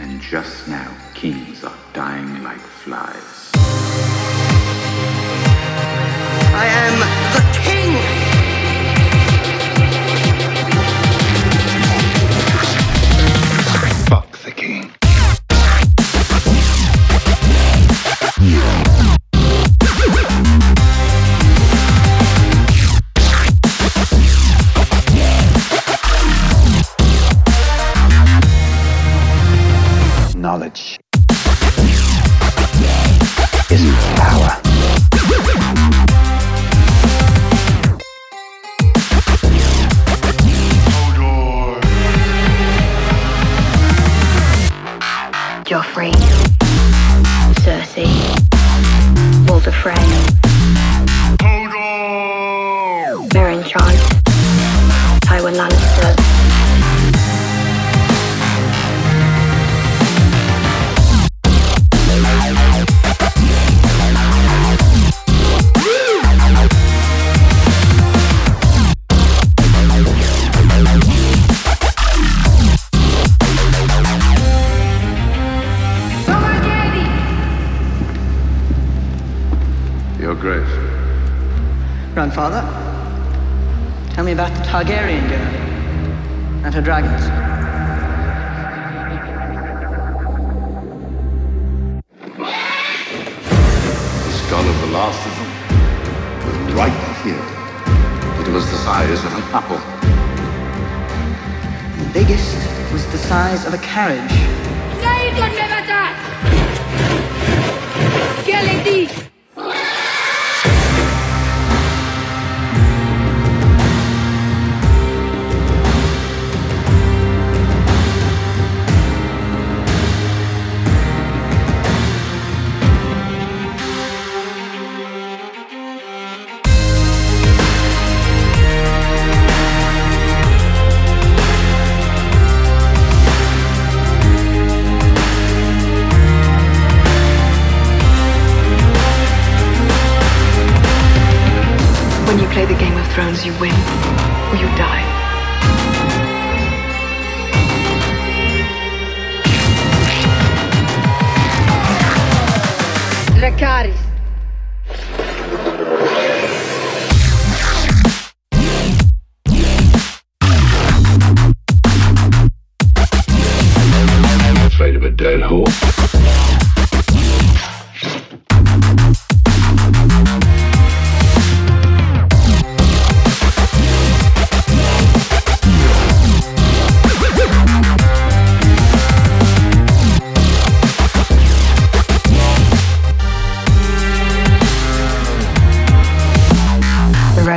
And just now, kings are dying like flies. I am the king! Joffrey, Cersei, Walder Frey, Your Grace. Grandfather, tell me about the Targaryen girl and her dragons. The skull of the last of them was right here. It was the size of an apple. The biggest was the size of a carriage. Satan me Thrones, you win or you die. Dracarys.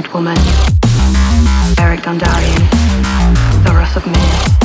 Red Woman, Beric Dondarrion, Thoros of Myr,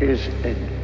is ended.